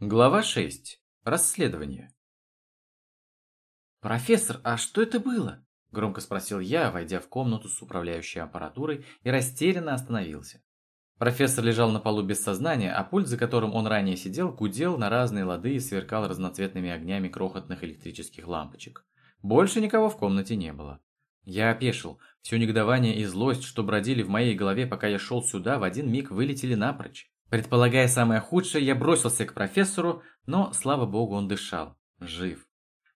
Глава 6. Расследование. «Профессор, а что это было?» – громко спросил я, войдя в комнату с управляющей аппаратурой и растерянно остановился. Профессор лежал на полу без сознания, а пульт, за которым он ранее сидел, гудел на разные лады и сверкал разноцветными огнями крохотных электрических лампочек. Больше никого в комнате не было. Я опешил. Все негодование и злость, что бродили в моей голове, пока я шел сюда, в один миг вылетели напрочь. Предполагая самое худшее, я бросился к профессору, но, слава богу, он дышал. Жив.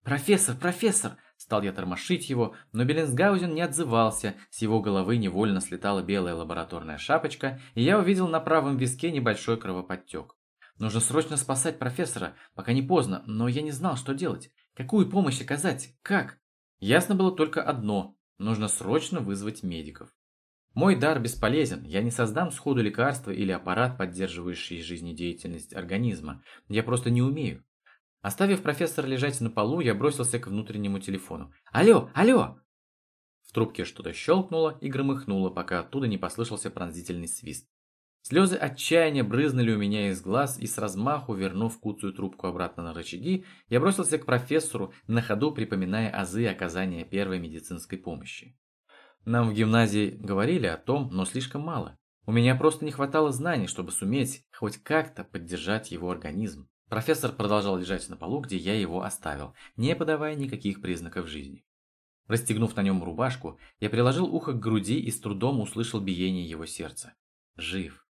«Профессор, профессор!» Стал я тормошить его, но Беллинсгаузен не отзывался, с его головы невольно слетала белая лабораторная шапочка, и я увидел на правом виске небольшой кровоподтек. Нужно срочно спасать профессора, пока не поздно, но я не знал, что делать. Какую помощь оказать? Как? Ясно было только одно – нужно срочно вызвать медиков. Мой дар бесполезен, я не создам сходу лекарства или аппарат, поддерживающий жизнедеятельность организма. Я просто не умею. Оставив профессора лежать на полу, я бросился к внутреннему телефону. «Алло, алло!» В трубке что-то щелкнуло и громыхнуло, пока оттуда не послышался пронзительный свист. Слезы отчаяния брызнули у меня из глаз, и с размаху, вернув куцую трубку обратно на рычаги, я бросился к профессору, на ходу припоминая азы оказания первой медицинской помощи. Нам в гимназии говорили о том, но слишком мало. У меня просто не хватало знаний, чтобы суметь хоть как-то поддержать его организм. Профессор продолжал лежать на полу, где я его оставил, не подавая никаких признаков жизни. Расстегнув на нем рубашку, я приложил ухо к груди и с трудом услышал биение его сердца. Жив.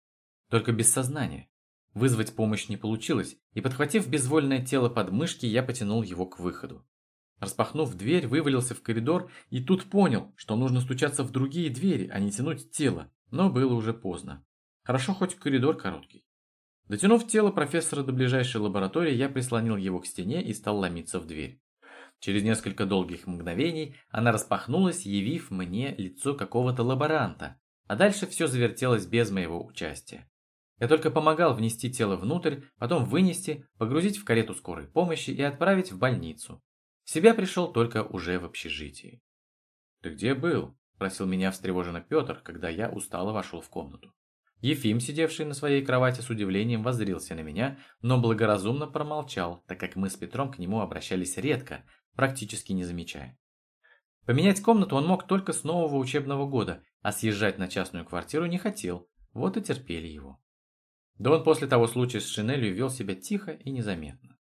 Только без сознания. Вызвать помощь не получилось, и подхватив безвольное тело под мышки, я потянул его к выходу. Распахнув дверь, вывалился в коридор и тут понял, что нужно стучаться в другие двери, а не тянуть тело, но было уже поздно. Хорошо, хоть коридор короткий. Дотянув тело профессора до ближайшей лаборатории, я прислонил его к стене и стал ломиться в дверь. Через несколько долгих мгновений она распахнулась, явив мне лицо какого-то лаборанта, а дальше все завертелось без моего участия. Я только помогал внести тело внутрь, потом вынести, погрузить в карету скорой помощи и отправить в больницу себя пришел только уже в общежитии. «Ты где был?» – спросил меня встревоженно Петр, когда я устало вошел в комнату. Ефим, сидевший на своей кровати с удивлением, воззрился на меня, но благоразумно промолчал, так как мы с Петром к нему обращались редко, практически не замечая. Поменять комнату он мог только с нового учебного года, а съезжать на частную квартиру не хотел, вот и терпели его. Да он после того случая с шинелью вел себя тихо и незаметно.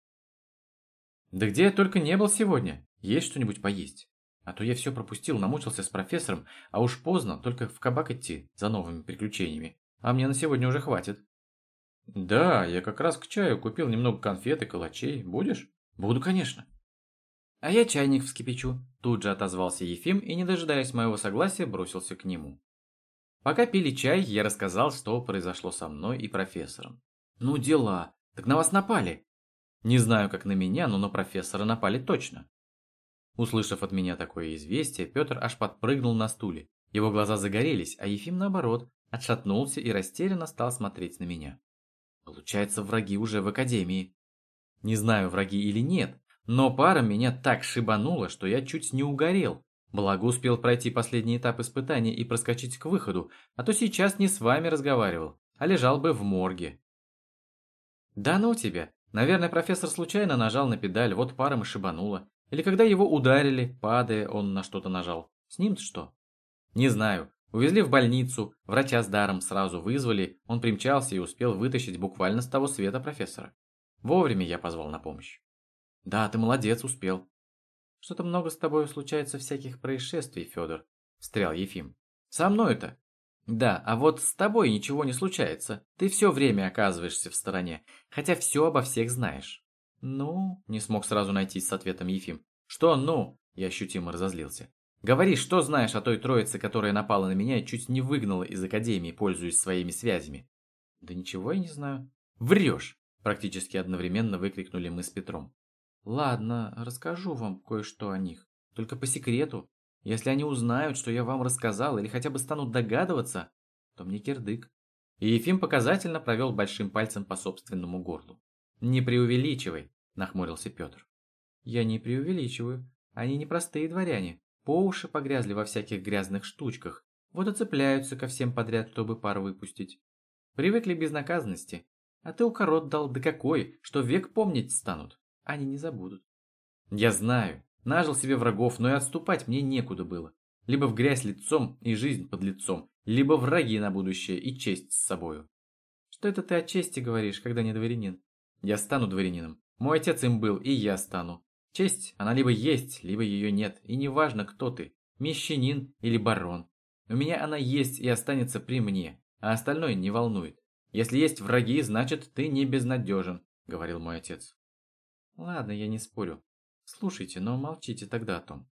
Да где я только не был сегодня. Есть что-нибудь поесть? А то я все пропустил, намучился с профессором, а уж поздно, только в кабак идти за новыми приключениями. А мне на сегодня уже хватит. Да, я как раз к чаю купил немного конфет и калачей. Будешь? Буду, конечно. А я чайник вскипячу. Тут же отозвался Ефим и, не дожидаясь моего согласия, бросился к нему. Пока пили чай, я рассказал, что произошло со мной и профессором. Ну дела, так на вас напали. Не знаю, как на меня, но на профессора напали точно. Услышав от меня такое известие, Петр аж подпрыгнул на стуле. Его глаза загорелись, а Ефим, наоборот, отшатнулся и растерянно стал смотреть на меня. Получается, враги уже в академии. Не знаю, враги или нет, но пара меня так шибанула, что я чуть не угорел. Благо успел пройти последний этап испытания и проскочить к выходу, а то сейчас не с вами разговаривал, а лежал бы в морге. «Да ну тебя!» Наверное, профессор случайно нажал на педаль, вот паром и шибануло. Или когда его ударили, падая, он на что-то нажал. С ним-то что? Не знаю. Увезли в больницу, врача с даром сразу вызвали, он примчался и успел вытащить буквально с того света профессора. Вовремя я позвал на помощь. Да, ты молодец, успел. Что-то много с тобой случается всяких происшествий, Федор, встрял Ефим. Со мной-то да, а вот с тобой ничего не случается. Ты все время оказываешься в стороне, хотя все обо всех знаешь. Ну, не смог сразу найти с ответом Ефим. Что ну? Я ощутимо разозлился. Говори, что знаешь о той троице, которая напала на меня и чуть не выгнала из академии, пользуясь своими связями. Да ничего я не знаю. Врешь! Практически одновременно выкрикнули мы с Петром. Ладно, расскажу вам кое-что о них. Только по секрету. Если они узнают, что я вам рассказал, или хотя бы станут догадываться, то мне кирдык. И Ефим показательно провел большим пальцем по собственному горлу. «Не преувеличивай», – нахмурился Петр. «Я не преувеличиваю. Они не простые дворяне. По уши погрязли во всяких грязных штучках. Вот и цепляются ко всем подряд, чтобы пар выпустить. Привыкли к безнаказанности. А ты укорот дал, да какой, что век помнить станут. Они не забудут. Я знаю, нажил себе врагов, но и отступать мне некуда было. Либо в грязь лицом и жизнь под лицом, либо враги на будущее и честь с собою. Что это ты о чести говоришь, когда не дворянин? Я стану дворянином. Мой отец им был, и я стану. Честь, она либо есть, либо ее нет, и неважно, кто ты, мещанин или барон. У меня она есть и останется при мне, а остальное не волнует. Если есть враги, значит, ты не безнадежен, говорил мой отец. Ладно, я не спорю. Слушайте, но молчите тогда о том.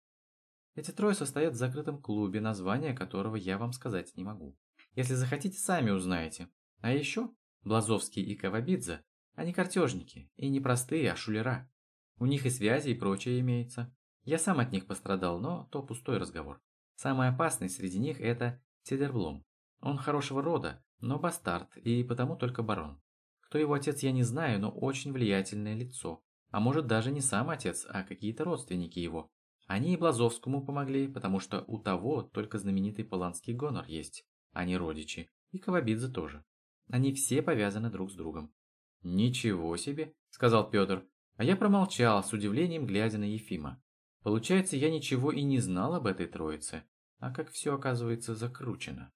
Эти трое состоят в закрытом клубе, название которого я вам сказать не могу. Если захотите, сами узнаете. А еще Блазовский и Кавабидзе, они картежники, и не простые, а шулера. У них и связи, и прочее имеется. Я сам от них пострадал, но то пустой разговор. Самый опасный среди них это Седерблом. Он хорошего рода, но бастард, и потому только барон. Кто его отец, я не знаю, но очень влиятельное лицо. А может даже не сам отец, а какие-то родственники его. Они и Блазовскому помогли, потому что у того только знаменитый поланский гонор есть, а не родичи, и Кавабидзе тоже. Они все повязаны друг с другом. «Ничего себе», — сказал Петр, а я промолчал, с удивлением глядя на Ефима. Получается, я ничего и не знал об этой троице, а как все оказывается закручено.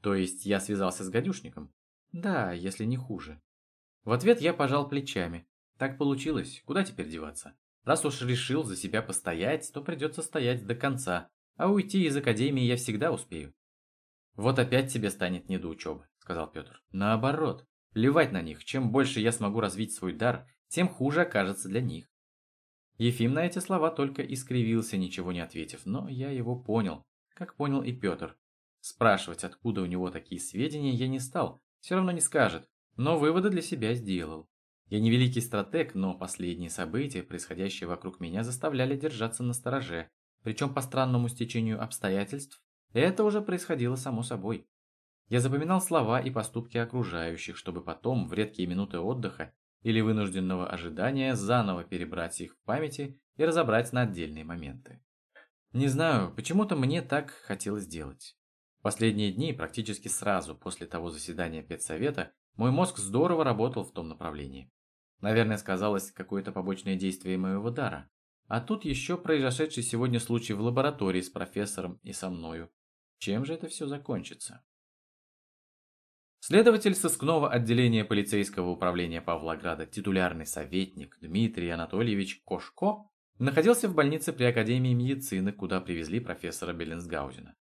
То есть я связался с гадюшником? Да, если не хуже. В ответ я пожал плечами. Так получилось, куда теперь деваться? Раз уж решил за себя постоять, то придется стоять до конца, а уйти из академии я всегда успею. Вот опять тебе станет не до учебы, сказал Петр. Наоборот, плевать на них, чем больше я смогу развить свой дар, тем хуже окажется для них. Ефим на эти слова только искривился, ничего не ответив, но я его понял, как понял и Петр. Спрашивать, откуда у него такие сведения, я не стал, все равно не скажет, но выводы для себя сделал. Я не великий стратег, но последние события, происходящие вокруг меня, заставляли держаться на стороже. Причем по странному стечению обстоятельств, это уже происходило само собой. Я запоминал слова и поступки окружающих, чтобы потом, в редкие минуты отдыха или вынужденного ожидания, заново перебрать их в памяти и разобрать на отдельные моменты. Не знаю, почему-то мне так хотелось сделать. Последние дни, практически сразу после того заседания педсовета, мой мозг здорово работал в том направлении. Наверное, сказалось какое-то побочное действие моего дара. А тут еще произошедший сегодня случай в лаборатории с профессором и со мною. Чем же это все закончится? Следователь сыскного отделения полицейского управления Павлограда, титулярный советник Дмитрий Анатольевич Кошко, находился в больнице при Академии медицины, куда привезли профессора Беллинсгаузена.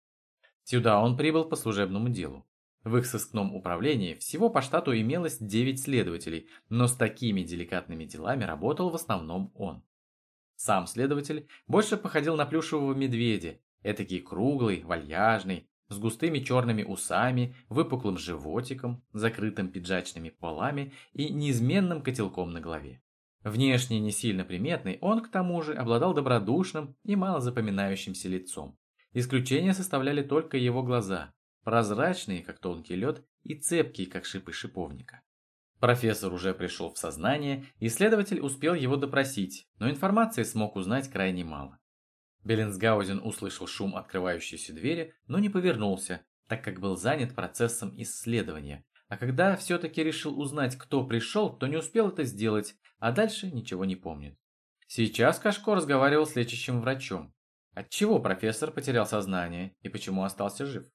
Сюда он прибыл по служебному делу. В их сыскном управлении всего по штату имелось 9 следователей, но с такими деликатными делами работал в основном он. Сам следователь больше походил на плюшевого медведя, этакий круглый, вальяжный, с густыми черными усами, выпуклым животиком, закрытым пиджачными полами и неизменным котелком на голове. Внешне не сильно приметный, он к тому же обладал добродушным и мало запоминающимся лицом. Исключение составляли только его глаза, прозрачные, как тонкий лед, и цепкие, как шипы шиповника. Профессор уже пришел в сознание, и следователь успел его допросить, но информации смог узнать крайне мало. Беллинсгаузен услышал шум открывающейся двери, но не повернулся, так как был занят процессом исследования. А когда все-таки решил узнать, кто пришел, то не успел это сделать, а дальше ничего не помнит. Сейчас Кашко разговаривал с лечащим врачом. Отчего профессор потерял сознание и почему остался жив?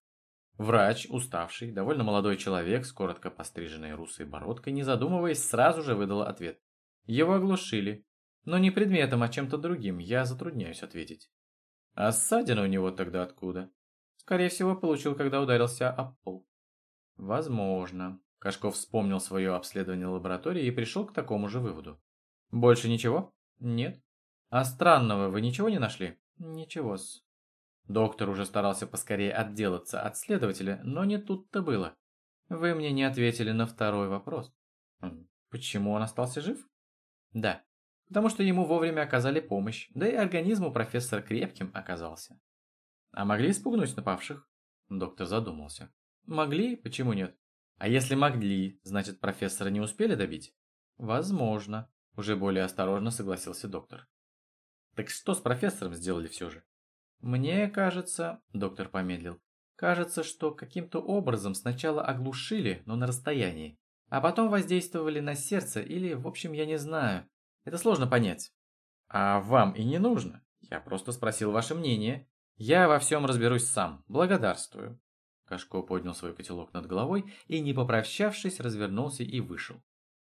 Врач, уставший, довольно молодой человек с коротко постриженной русой бородкой, не задумываясь, сразу же выдал ответ. Его оглушили. Но не предметом, а чем-то другим, я затрудняюсь ответить. А ссадина у него тогда откуда? Скорее всего, получил, когда ударился об пол. Возможно. Кашков вспомнил свое обследование лаборатории и пришел к такому же выводу. Больше ничего? Нет. А странного вы ничего не нашли? Ничего-с. Доктор уже старался поскорее отделаться от следователя, но не тут-то было. Вы мне не ответили на второй вопрос. Почему он остался жив? Да, потому что ему вовремя оказали помощь, да и организм у профессора крепким оказался. А могли испугнуть напавших? Доктор задумался. Могли, почему нет? А если могли, значит профессора не успели добить? Возможно, уже более осторожно согласился доктор. Так что с профессором сделали все же? «Мне кажется...» – доктор помедлил. «Кажется, что каким-то образом сначала оглушили, но на расстоянии, а потом воздействовали на сердце или, в общем, я не знаю. Это сложно понять. А вам и не нужно. Я просто спросил ваше мнение. Я во всем разберусь сам. Благодарствую. Кашко поднял свой котелок над головой и, не попрощавшись, развернулся и вышел.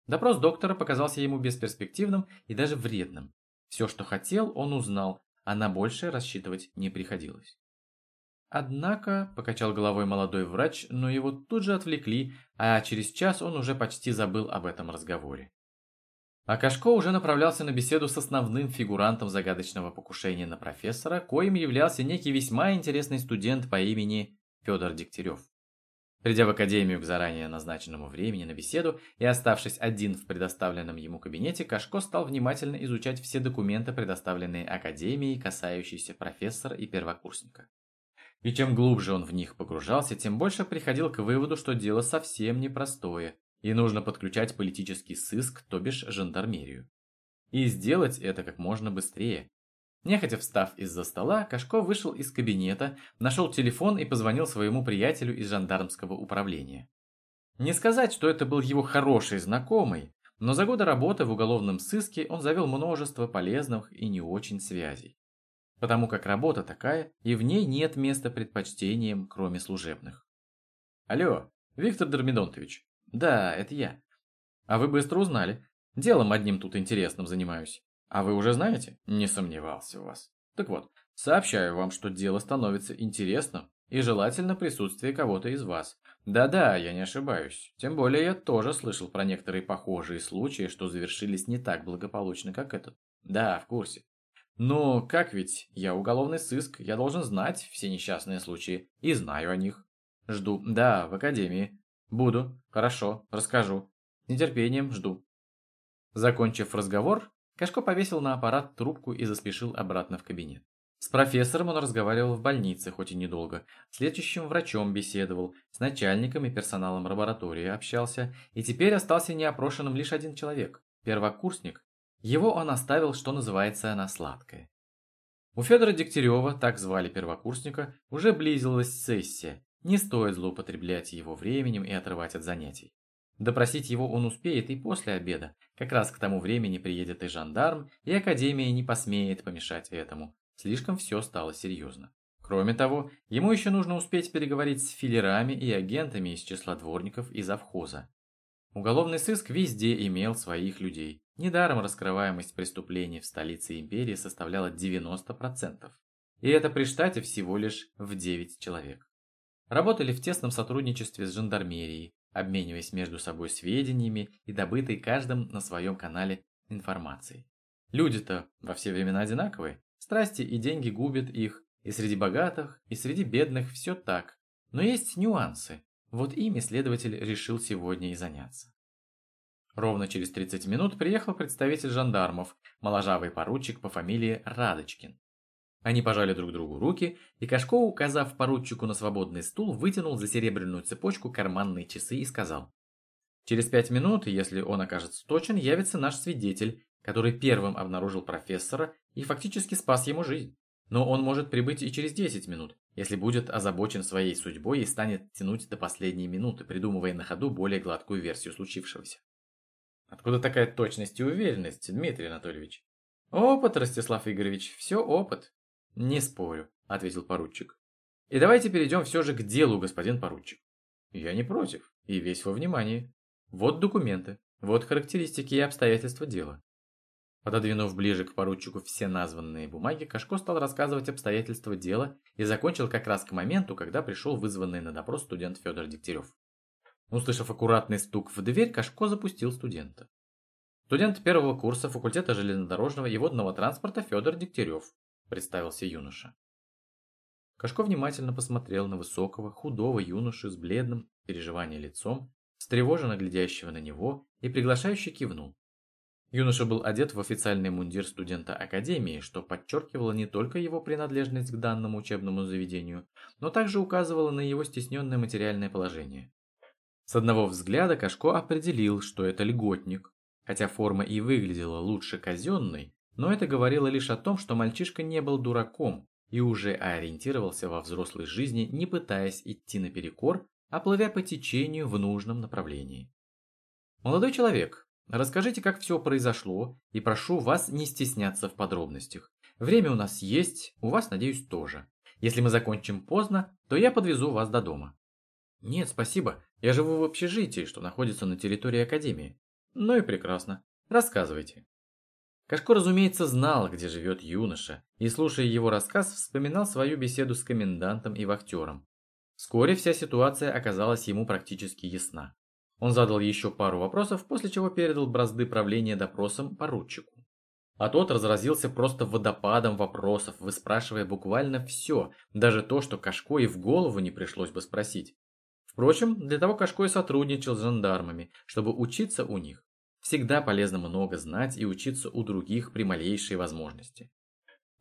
Допрос доктора показался ему бесперспективным и даже вредным. Все, что хотел, он узнал, а на большее рассчитывать не приходилось. Однако, покачал головой молодой врач, но его тут же отвлекли, а через час он уже почти забыл об этом разговоре. А Кашко уже направлялся на беседу с основным фигурантом загадочного покушения на профессора, коим являлся некий весьма интересный студент по имени Федор Дегтярев. Придя в академию к заранее назначенному времени на беседу и оставшись один в предоставленном ему кабинете, Кашко стал внимательно изучать все документы, предоставленные академией, касающиеся профессора и первокурсника. И чем глубже он в них погружался, тем больше приходил к выводу, что дело совсем непростое, и нужно подключать политический сыск, то бишь жандармерию. И сделать это как можно быстрее, Нехотя встав из-за стола, Кашко вышел из кабинета, нашел телефон и позвонил своему приятелю из жандармского управления. Не сказать, что это был его хороший знакомый, но за годы работы в уголовном сыске он завел множество полезных и не очень связей. Потому как работа такая, и в ней нет места предпочтениям, кроме служебных. Алло, Виктор Дормидонтович. Да, это я. А вы быстро узнали. Делом одним тут интересным занимаюсь. А вы уже знаете? Не сомневался в вас. Так вот, сообщаю вам, что дело становится интересным, и желательно присутствие кого-то из вас. Да-да, я не ошибаюсь. Тем более я тоже слышал про некоторые похожие случаи, что завершились не так благополучно, как этот. Да, в курсе. Но как ведь, я уголовный сыск, я должен знать все несчастные случаи, и знаю о них. Жду. Да, в академии. Буду. Хорошо, расскажу. С нетерпением жду. Закончив разговор, Кашко повесил на аппарат трубку и заспешил обратно в кабинет. С профессором он разговаривал в больнице, хоть и недолго, с лечащим врачом беседовал, с начальником и персоналом лаборатории общался, и теперь остался неопрошенным лишь один человек – первокурсник. Его он оставил, что называется, на сладкое. У Федора Дегтярева, так звали первокурсника, уже близилась сессия, не стоит злоупотреблять его временем и отрывать от занятий. Допросить его он успеет и после обеда. Как раз к тому времени приедет и жандарм, и Академия не посмеет помешать этому. Слишком все стало серьезно. Кроме того, ему еще нужно успеть переговорить с филерами и агентами из числа дворников и завхоза. Уголовный сыск везде имел своих людей. Недаром раскрываемость преступлений в столице империи составляла 90%. И это при штате всего лишь в 9 человек. Работали в тесном сотрудничестве с жандармерией, обмениваясь между собой сведениями и добытой каждым на своем канале информацией. Люди-то во все времена одинаковые, страсти и деньги губят их, и среди богатых, и среди бедных все так. Но есть нюансы, вот ими следователь решил сегодня и заняться. Ровно через 30 минут приехал представитель жандармов, моложавый поручик по фамилии Радочкин. Они пожали друг другу руки, и Кашко, указав поручику на свободный стул, вытянул за серебряную цепочку карманные часы и сказал. «Через пять минут, если он окажется точен, явится наш свидетель, который первым обнаружил профессора и фактически спас ему жизнь. Но он может прибыть и через 10 минут, если будет озабочен своей судьбой и станет тянуть до последней минуты, придумывая на ходу более гладкую версию случившегося. Откуда такая точность и уверенность, Дмитрий Анатольевич? Опыт, Ростислав Игоревич, все опыт. «Не спорю», — ответил поручик. «И давайте перейдем все же к делу, господин поручик». «Я не против, и весь во внимании. Вот документы, вот характеристики и обстоятельства дела». Пододвинув ближе к поручику все названные бумаги, Кашко стал рассказывать обстоятельства дела и закончил как раз к моменту, когда пришел вызванный на допрос студент Федор Дегтярев. Услышав аккуратный стук в дверь, Кашко запустил студента. Студент первого курса факультета железнодорожного и водного транспорта Федор Дегтярев, представился юноша. Кашко внимательно посмотрел на высокого, худого юношу с бледным переживанием лицом, встревоженно глядящего на него и приглашающе кивнул. Юноша был одет в официальный мундир студента академии, что подчеркивало не только его принадлежность к данному учебному заведению, но также указывало на его стесненное материальное положение. С одного взгляда Кашко определил, что это льготник, хотя форма и выглядела лучше казенной, но это говорило лишь о том, что мальчишка не был дураком и уже ориентировался во взрослой жизни, не пытаясь идти наперекор, а плывя по течению в нужном направлении. Молодой человек, расскажите, как все произошло, и прошу вас не стесняться в подробностях. Время у нас есть, у вас, надеюсь, тоже. Если мы закончим поздно, то я подвезу вас до дома. Нет, спасибо. Я живу в общежитии, что находится на территории Академии. Ну и прекрасно. Рассказывайте. Кашко, разумеется, знал, где живет юноша, и, слушая его рассказ, вспоминал свою беседу с комендантом и вахтером. Вскоре вся ситуация оказалась ему практически ясна. Он задал еще пару вопросов, после чего передал бразды правления допросом поручику. А тот разразился просто водопадом вопросов, выспрашивая буквально все, даже то, что Кашко и в голову не пришлось бы спросить. Впрочем, для того Кашко и сотрудничал с жандармами, чтобы учиться у них. Всегда полезно много знать и учиться у других при малейшей возможности.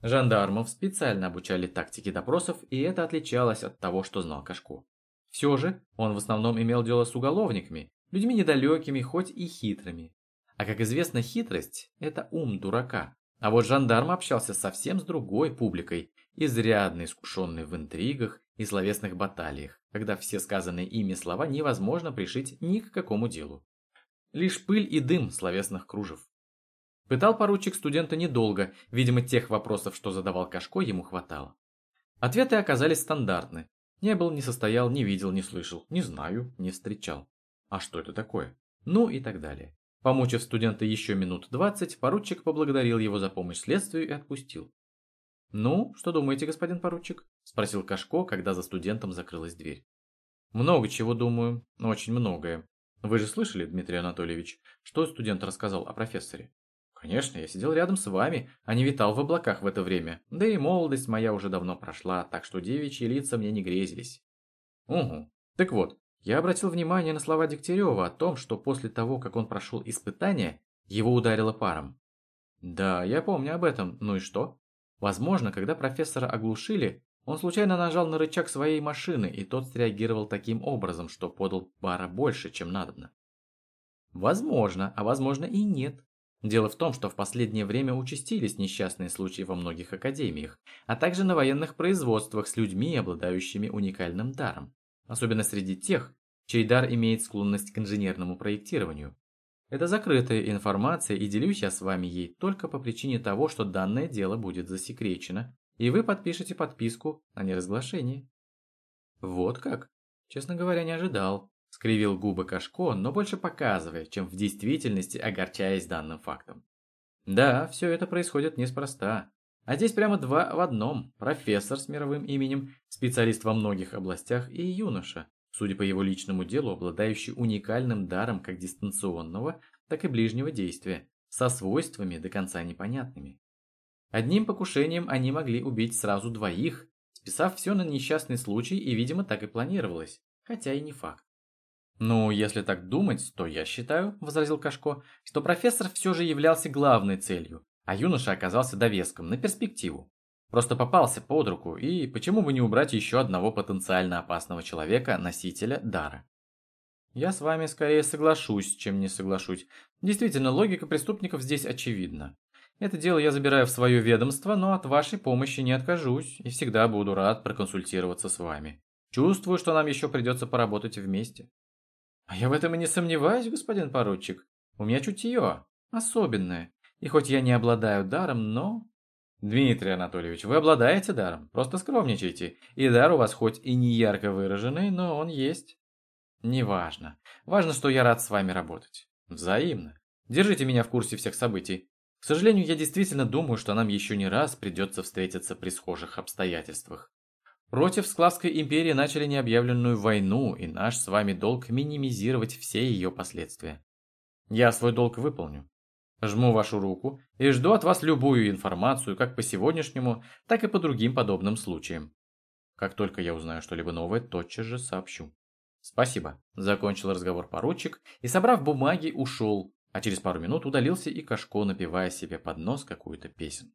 Жандармов специально обучали тактике допросов, и это отличалось от того, что знал Кашко. Все же он в основном имел дело с уголовниками, людьми недалекими, хоть и хитрыми. А как известно, хитрость – это ум дурака. А вот жандарм общался совсем с другой публикой, изрядно искушенной в интригах и словесных баталиях, когда все сказанные ими слова невозможно пришить ни к какому делу. Лишь пыль и дым словесных кружев. Пытал поручик студента недолго, видимо, тех вопросов, что задавал Кашко, ему хватало. Ответы оказались стандартны. Не был, не состоял, не видел, не слышал, не знаю, не встречал. А что это такое? Ну и так далее. Помучив студента еще минут двадцать, поручик поблагодарил его за помощь следствию и отпустил. «Ну, что думаете, господин поручик?» – спросил Кашко, когда за студентом закрылась дверь. «Много чего думаю, очень многое. Вы же слышали, Дмитрий Анатольевич, что студент рассказал о профессоре? Конечно, я сидел рядом с вами, а не витал в облаках в это время. Да и молодость моя уже давно прошла, так что девичьи лица мне не грезились. Угу. Так вот, я обратил внимание на слова Дегтярева о том, что после того, как он прошел испытание, его ударило паром. Да, я помню об этом. Ну и что? Возможно, когда профессора оглушили, он случайно нажал на рычаг своей машины, и тот среагировал таким образом, что подал пара больше, чем надобно. Возможно, а возможно и нет. Дело в том, что в последнее время участились несчастные случаи во многих академиях, а также на военных производствах с людьми, обладающими уникальным даром. Особенно среди тех, чей дар имеет склонность к инженерному проектированию. Это закрытая информация, и делюсь я с вами ей только по причине того, что данное дело будет засекречено и вы подпишете подписку о неразглашении. Вот как? Честно говоря, не ожидал. Скривил губы Кашко, но больше показывая, чем в действительности огорчаясь данным фактом. Да, все это происходит неспроста. А здесь прямо два в одном. Профессор с мировым именем, специалист во многих областях и юноша, судя по его личному делу, обладающий уникальным даром как дистанционного, так и ближнего действия, со свойствами до конца непонятными. Одним покушением они могли убить сразу двоих, списав все на несчастный случай и, видимо, так и планировалось, хотя и не факт. «Ну, если так думать, то я считаю», – возразил Кашко, – «что профессор все же являлся главной целью, а юноша оказался довеском на перспективу. Просто попался под руку, и почему бы не убрать еще одного потенциально опасного человека, носителя дара?» «Я с вами скорее соглашусь, чем не соглашусь. Действительно, логика преступников здесь очевидна. Это дело я забираю в свое ведомство, но от вашей помощи не откажусь и всегда буду рад проконсультироваться с вами. Чувствую, что нам еще придется поработать вместе. А я в этом и не сомневаюсь, господин поручик. У меня чутье, особенное. И хоть я не обладаю даром, но... Дмитрий Анатольевич, вы обладаете даром, просто скромничайте. И дар у вас хоть и не ярко выраженный, но он есть. Неважно. Важно, что я рад с вами работать. Взаимно. Держите меня в курсе всех событий. К сожалению, я действительно думаю, что нам еще не раз придется встретиться при схожих обстоятельствах. Против Склавской империи начали необъявленную войну, и наш с вами долг минимизировать все ее последствия. Я свой долг выполню. Жму вашу руку и жду от вас любую информацию, как по сегодняшнему, так и по другим подобным случаям. Как только я узнаю что-либо новое, тотчас же сообщу. Спасибо. Закончил разговор поручик и, собрав бумаги, ушел, а через пару минут удалился и Кашко, напевая себе под нос какую-то песню.